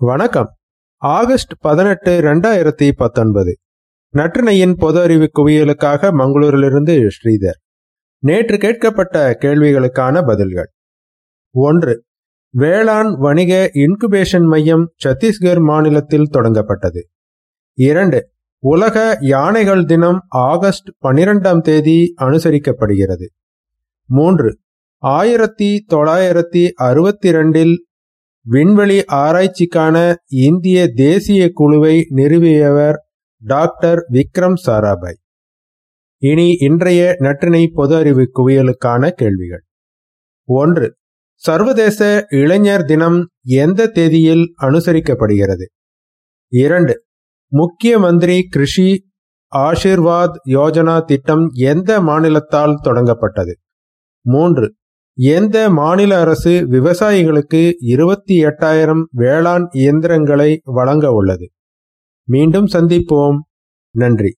வணக்கம். ஆகஸ்ட் பதினெட்டு ரெண்டாயிரத்தி பத்தொன்பது. நற்றினையின் பொது அறிவு குவியலுக்காக மங்களூரிலிருந்து ஸ்ரீதர். நேற்று கேட்கப்பட்ட கேள்விகளுக்கான பதில்கள். ஒன்று வேளாண் வணிக இன்குபேஷன் மையம் சத்தீஸ்கர் மாநிலத்தில் தொடங்கப்பட்டது. இரண்டு உலக யானைகள் தினம் ஆகஸ்ட் பனிரெண்டாம் தேதி அனுசரிக்கப்படுகிறது. மூன்று ஆயிரத்தி தொள்ளாயிரத்தி அறுபத்தி இரண்டில் விண்வெளி ஆராய்ச்சிக்கான இந்திய தேசிய குழுவை நிறுவியவர் டாக்டர் விக்ரம் சாராபாய். இனி இன்றைய நற்றினை பொது அறிவு குவியலுக்கான கேள்விகள். ஒன்று சர்வதேச இளைஞர் தினம் எந்த தேதியில் அனுசரிக்கப்படுகிறது? இரண்டு முக்கிய மந்திரி கிருஷி ஆஷிர்வாத் யோஜனா திட்டம் எந்த மாநிலத்தால் தொடங்கப்பட்டது? மூன்று எந்த மாநில அரசு விவசாயிகளுக்கு இருபத்தி எட்டாயிரம் வேளாண் இயந்திரங்களை வழங்க உள்ளது? மீண்டும் சந்திப்போம். நன்றி.